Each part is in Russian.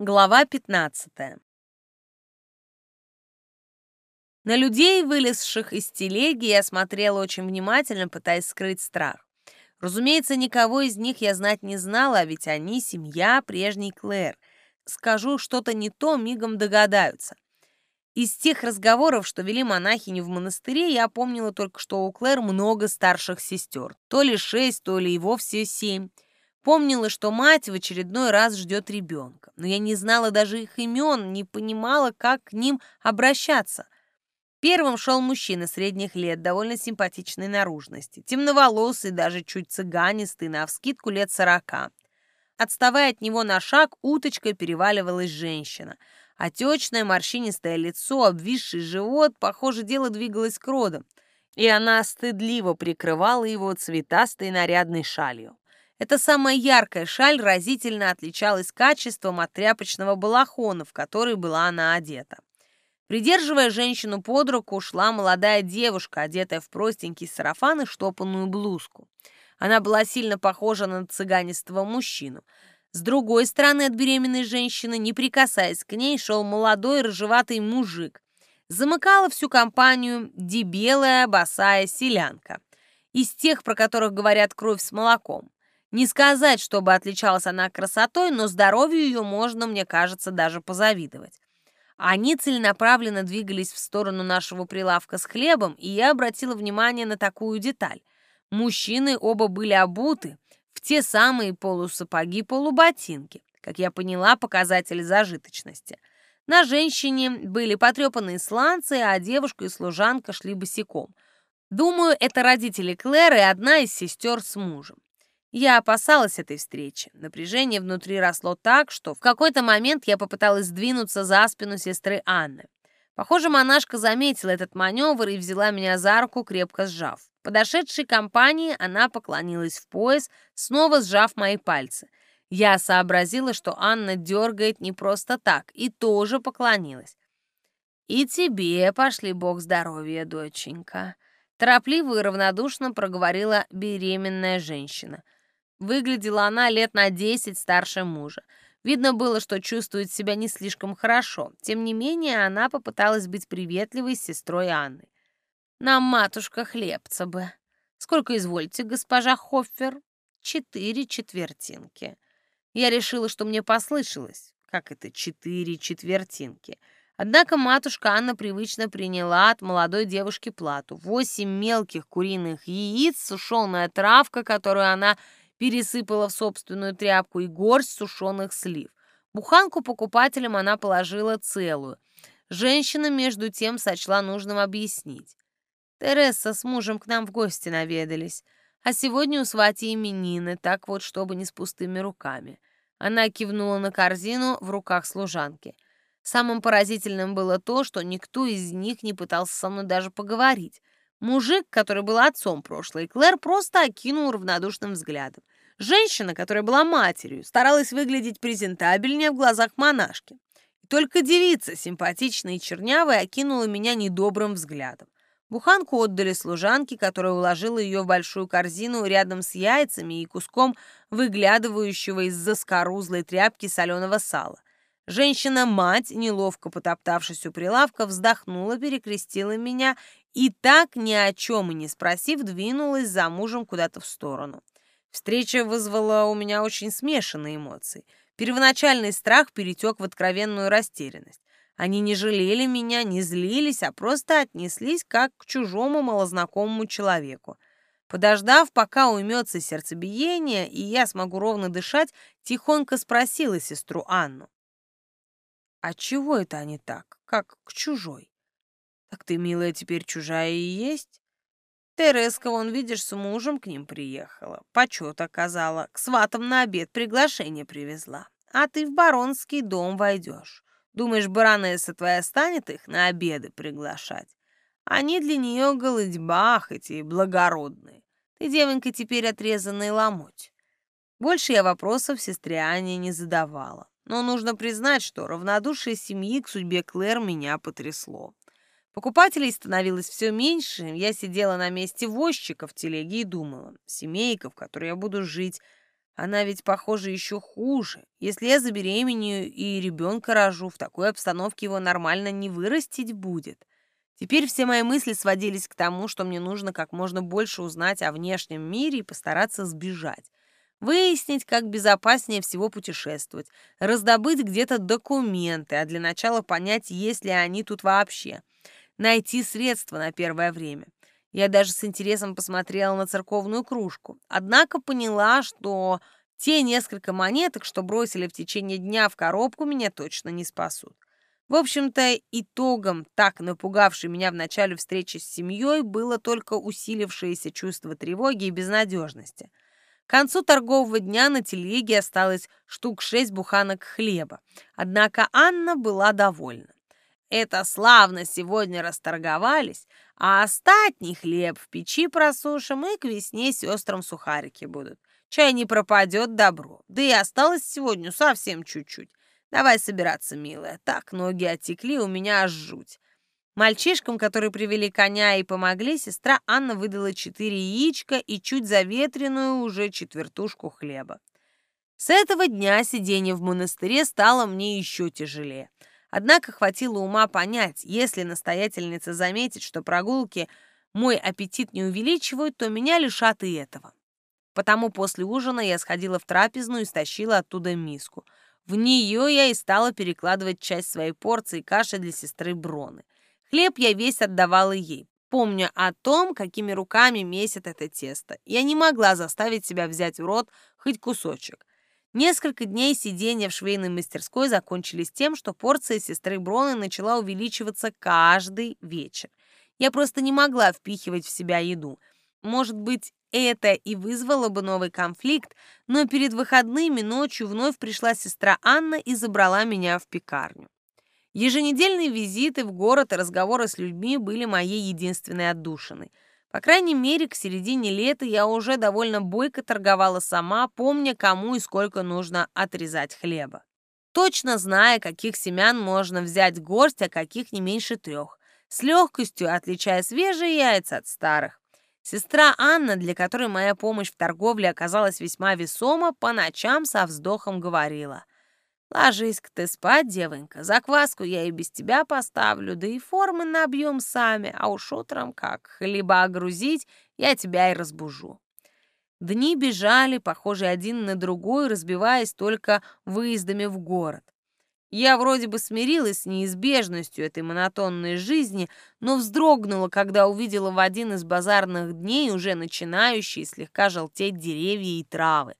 Глава 15. На людей, вылезших из телеги, я смотрела очень внимательно, пытаясь скрыть страх. Разумеется, никого из них я знать не знала, а ведь они — семья прежней Клэр. Скажу что-то не то, мигом догадаются. Из тех разговоров, что вели монахини в монастыре, я помнила только, что у Клэр много старших сестер. То ли шесть, то ли и вовсе семь. Помнила, что мать в очередной раз ждет ребенка, но я не знала даже их имен, не понимала, как к ним обращаться. Первым шел мужчина средних лет, довольно симпатичной наружности, темноволосый, даже чуть цыганистый, навскидку лет сорока. Отставая от него на шаг, уточкой переваливалась женщина. Отечное морщинистое лицо, обвисший живот, похоже, дело двигалось к родам, и она стыдливо прикрывала его цветастой нарядной шалью. Эта самая яркая шаль разительно отличалась качеством от тряпочного балахона, в который была она одета. Придерживая женщину под руку, шла молодая девушка, одетая в простенький сарафан и штопанную блузку. Она была сильно похожа на цыганистого мужчину. С другой стороны от беременной женщины, не прикасаясь к ней, шел молодой рыжеватый мужик. Замыкала всю компанию дебелая босая селянка. Из тех, про которых говорят кровь с молоком. Не сказать, чтобы отличалась она красотой, но здоровью ее можно, мне кажется, даже позавидовать. Они целенаправленно двигались в сторону нашего прилавка с хлебом, и я обратила внимание на такую деталь. Мужчины оба были обуты в те самые полусапоги-полуботинки, как я поняла, показатель зажиточности. На женщине были потрепанные сланцы, а девушка и служанка шли босиком. Думаю, это родители Клэр и одна из сестер с мужем. Я опасалась этой встречи. Напряжение внутри росло так, что в какой-то момент я попыталась сдвинуться за спину сестры Анны. Похоже, монашка заметила этот маневр и взяла меня за руку, крепко сжав. Подошедшей компании она поклонилась в пояс, снова сжав мои пальцы. Я сообразила, что Анна дергает не просто так, и тоже поклонилась. «И тебе пошли бог здоровья, доченька», — торопливо и равнодушно проговорила беременная женщина — Выглядела она лет на десять старше мужа. Видно было, что чувствует себя не слишком хорошо. Тем не менее, она попыталась быть приветливой с сестрой Анны. «Нам, матушка, хлебца бы. Сколько извольте, госпожа Хоффер?» «Четыре четвертинки». Я решила, что мне послышалось. Как это четыре четвертинки? Однако матушка Анна привычно приняла от молодой девушки плату. Восемь мелких куриных яиц, сушеная травка, которую она пересыпала в собственную тряпку и горсть сушеных слив. Буханку покупателям она положила целую. Женщина, между тем, сочла нужным объяснить. Тереса с мужем к нам в гости наведались, а сегодня у свати именины, так вот, чтобы не с пустыми руками. Она кивнула на корзину в руках служанки. Самым поразительным было то, что никто из них не пытался со мной даже поговорить. Мужик, который был отцом прошлой Клэр, просто окинул равнодушным взглядом. Женщина, которая была матерью, старалась выглядеть презентабельнее в глазах монашки. И только девица, симпатичная и чернявая, окинула меня недобрым взглядом. Буханку отдали служанке, которая уложила ее в большую корзину рядом с яйцами и куском выглядывающего из-за скорузлой тряпки соленого сала. Женщина-мать, неловко потоптавшись у прилавка, вздохнула, перекрестила меня и так, ни о чем и не спросив, двинулась за мужем куда-то в сторону. Встреча вызвала у меня очень смешанные эмоции. Первоначальный страх перетек в откровенную растерянность. Они не жалели меня, не злились, а просто отнеслись как к чужому малознакомому человеку. Подождав, пока уймется сердцебиение, и я смогу ровно дышать, тихонько спросила сестру Анну. «А чего это они так, как к чужой?» «Так ты, милая, теперь чужая и есть?» «Тереска, вон, видишь, с мужем к ним приехала, почет оказала, к сватам на обед приглашение привезла. А ты в баронский дом войдешь. Думаешь, баронесса твоя станет их на обеды приглашать? Они для нее голодьба, хоть и благородные. Ты, девонька, теперь отрезанный ломоть». Больше я вопросов сестре Ане не задавала. Но нужно признать, что равнодушие семьи к судьбе Клэр меня потрясло. Покупателей становилось все меньше, я сидела на месте возчика в телеге и думала, семейка, в которой я буду жить, Она ведь, похоже, еще хуже. Если я забеременею и ребенка рожу, в такой обстановке его нормально не вырастить будет. Теперь все мои мысли сводились к тому, что мне нужно как можно больше узнать о внешнем мире и постараться сбежать. Выяснить, как безопаснее всего путешествовать, раздобыть где-то документы, а для начала понять, есть ли они тут вообще. Найти средства на первое время. Я даже с интересом посмотрела на церковную кружку. Однако поняла, что те несколько монеток, что бросили в течение дня в коробку, меня точно не спасут. В общем-то, итогом так напугавшей меня в начале встречи с семьей было только усилившееся чувство тревоги и безнадежности. К концу торгового дня на телеге осталось штук шесть буханок хлеба, однако Анна была довольна. Это славно сегодня расторговались, а остатний хлеб в печи просушим и к весне сестрам сухарики будут. Чай не пропадет добро, да и осталось сегодня совсем чуть-чуть. Давай собираться, милая, так ноги отекли, у меня аж жуть. Мальчишкам, которые привели коня и помогли, сестра Анна выдала четыре яичка и чуть заветренную уже четвертушку хлеба. С этого дня сидение в монастыре стало мне еще тяжелее. Однако хватило ума понять, если настоятельница заметит, что прогулки мой аппетит не увеличивают, то меня лишат и этого. Потому после ужина я сходила в трапезную и стащила оттуда миску. В нее я и стала перекладывать часть своей порции каши для сестры Броны. Хлеб я весь отдавала ей, помня о том, какими руками месят это тесто. Я не могла заставить себя взять в рот хоть кусочек. Несколько дней сидения в швейной мастерской закончились тем, что порция сестры Броны начала увеличиваться каждый вечер. Я просто не могла впихивать в себя еду. Может быть, это и вызвало бы новый конфликт, но перед выходными ночью вновь пришла сестра Анна и забрала меня в пекарню. Еженедельные визиты в город и разговоры с людьми были моей единственной отдушиной — по крайней мере, к середине лета я уже довольно бойко торговала сама, помня, кому и сколько нужно отрезать хлеба. Точно зная, каких семян можно взять горсть, а каких не меньше трех. С легкостью отличая свежие яйца от старых. Сестра Анна, для которой моя помощь в торговле оказалась весьма весома, по ночам со вздохом говорила — Ложись-ка ты спать, девонька, закваску я и без тебя поставлю, да и формы набьем сами, а уж утром как хлеба огрузить, я тебя и разбужу. Дни бежали, похожи один на другой, разбиваясь только выездами в город. Я вроде бы смирилась с неизбежностью этой монотонной жизни, но вздрогнула, когда увидела в один из базарных дней уже начинающие слегка желтеть деревья и травы.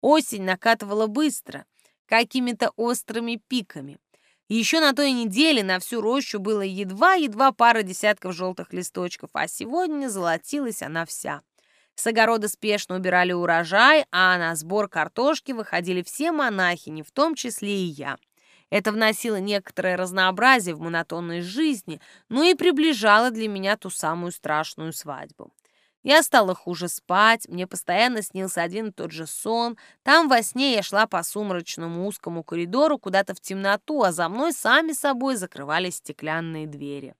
Осень накатывала быстро — какими-то острыми пиками. Еще на той неделе на всю рощу было едва-едва пара десятков желтых листочков, а сегодня золотилась она вся. С огорода спешно убирали урожай, а на сбор картошки выходили все монахини, в том числе и я. Это вносило некоторое разнообразие в монотонной жизни, но и приближало для меня ту самую страшную свадьбу. Я стала хуже спать, мне постоянно снился один и тот же сон. Там во сне я шла по сумрачному узкому коридору куда-то в темноту, а за мной сами собой закрывались стеклянные двери.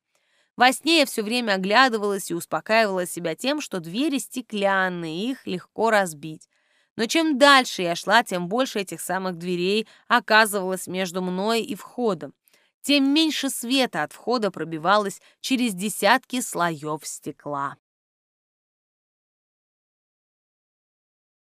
Во сне я все время оглядывалась и успокаивала себя тем, что двери стеклянные, их легко разбить. Но чем дальше я шла, тем больше этих самых дверей оказывалось между мной и входом. Тем меньше света от входа пробивалось через десятки слоев стекла.